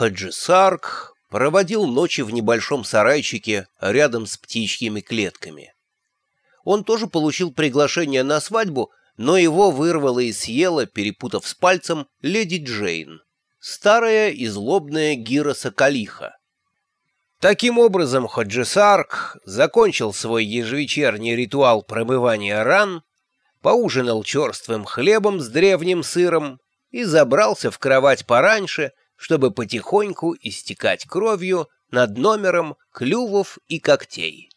Хаджи Сарк проводил ночи в небольшом сарайчике рядом с птичьими клетками. Он тоже получил приглашение на свадьбу, но его вырвало и съела, перепутав с пальцем, леди Джейн, старая и злобная Гира Соколиха. Таким образом, Ходжесарк закончил свой ежевечерний ритуал промывания ран, поужинал черствым хлебом с древним сыром и забрался в кровать пораньше, чтобы потихоньку истекать кровью над номером клювов и когтей.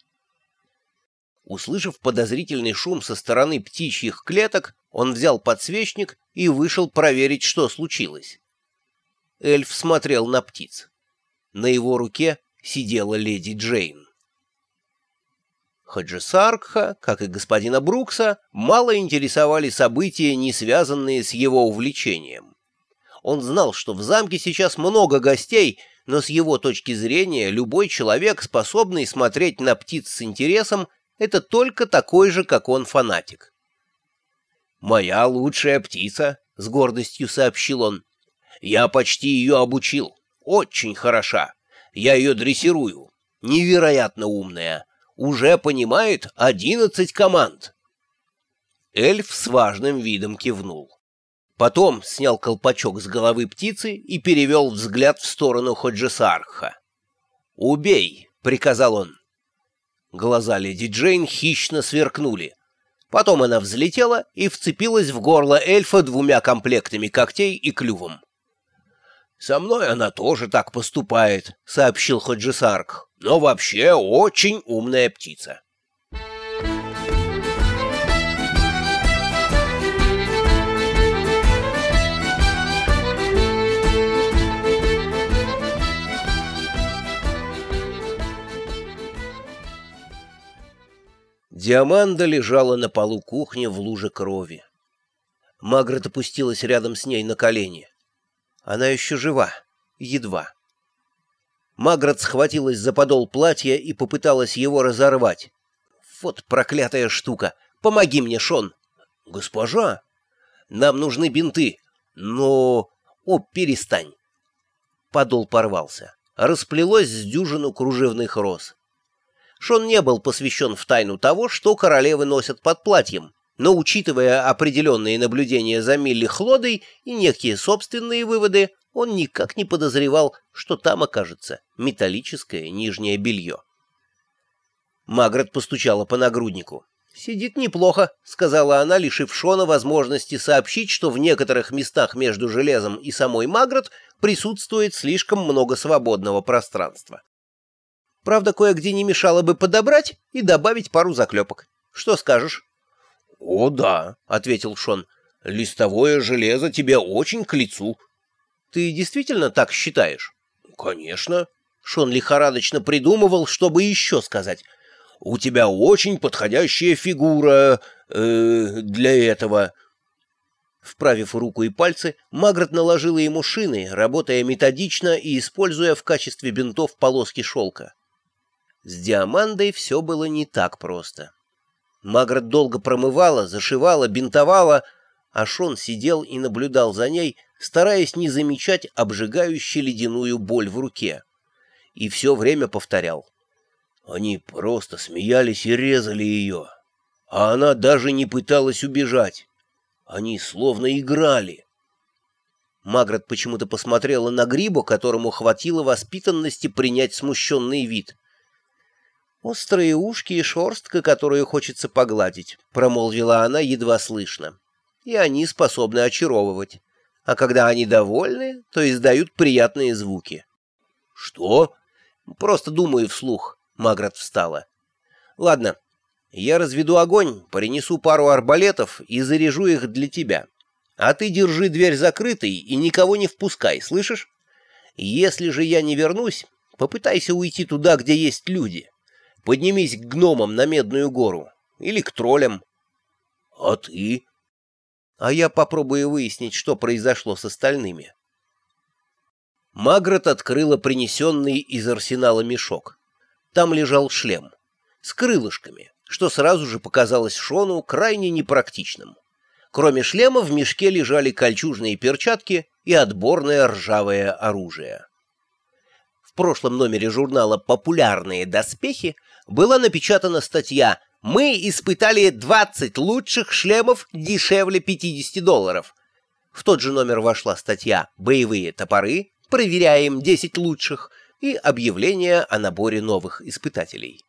Услышав подозрительный шум со стороны птичьих клеток, он взял подсвечник и вышел проверить, что случилось. Эльф смотрел на птиц. На его руке сидела леди Джейн. Хаджисаркха, как и господина Брукса, мало интересовали события, не связанные с его увлечением. Он знал, что в замке сейчас много гостей, но с его точки зрения любой человек, способный смотреть на птиц с интересом, это только такой же, как он, фанатик. «Моя лучшая птица», — с гордостью сообщил он. «Я почти ее обучил. Очень хороша. Я ее дрессирую. Невероятно умная. Уже понимает одиннадцать команд». Эльф с важным видом кивнул. Потом снял колпачок с головы птицы и перевел взгляд в сторону Ходжесарха. «Убей!» — приказал он. Глаза леди Джейн хищно сверкнули. Потом она взлетела и вцепилась в горло эльфа двумя комплектами когтей и клювом. «Со мной она тоже так поступает», — сообщил Ходжесарх. «Но вообще очень умная птица». Диаманда лежала на полу кухни в луже крови. Магрот опустилась рядом с ней на колени. Она еще жива, едва. Магрот схватилась за подол платья и попыталась его разорвать. «Вот проклятая штука! Помоги мне, Шон!» «Госпожа! Нам нужны бинты!» «Но... О, перестань!» Подол порвался. Расплелось с дюжину кружевных роз. Шон не был посвящен в тайну того, что королевы носят под платьем, но, учитывая определенные наблюдения за Милли Хлодой и некие собственные выводы, он никак не подозревал, что там окажется металлическое нижнее белье. Маград постучала по нагруднику. «Сидит неплохо», — сказала она, лишив Шона возможности сообщить, что в некоторых местах между железом и самой Маград присутствует слишком много свободного пространства. Правда, кое-где не мешало бы подобрать и добавить пару заклепок. Что скажешь? — О, да, — ответил Шон. — Листовое железо тебе очень к лицу. — Ты действительно так считаешь? — Конечно. Шон лихорадочно придумывал, чтобы еще сказать. — У тебя очень подходящая фигура э, для этого. Вправив руку и пальцы, Магрот наложила ему шины, работая методично и используя в качестве бинтов полоски шелка. С Диамандой все было не так просто. Магрот долго промывала, зашивала, бинтовала, а Шон сидел и наблюдал за ней, стараясь не замечать обжигающую ледяную боль в руке. И все время повторял. Они просто смеялись и резали ее, а она даже не пыталась убежать. Они словно играли. Магрот почему-то посмотрела на Грибу, которому хватило воспитанности принять смущенный вид. «Острые ушки и шерстка, которую хочется погладить», — промолвила она едва слышно. «И они способны очаровывать. А когда они довольны, то издают приятные звуки». «Что?» «Просто думаю вслух», — Маград встала. «Ладно, я разведу огонь, принесу пару арбалетов и заряжу их для тебя. А ты держи дверь закрытой и никого не впускай, слышишь? Если же я не вернусь, попытайся уйти туда, где есть люди». Поднимись к гномам на Медную гору. Или к троллям. — А ты? — А я попробую выяснить, что произошло с остальными. Магрот открыла принесенный из арсенала мешок. Там лежал шлем. С крылышками, что сразу же показалось Шону крайне непрактичным. Кроме шлема в мешке лежали кольчужные перчатки и отборное ржавое оружие. В прошлом номере журнала «Популярные доспехи» была напечатана статья «Мы испытали 20 лучших шлемов дешевле 50 долларов». В тот же номер вошла статья «Боевые топоры. Проверяем 10 лучших» и объявление о наборе новых испытателей.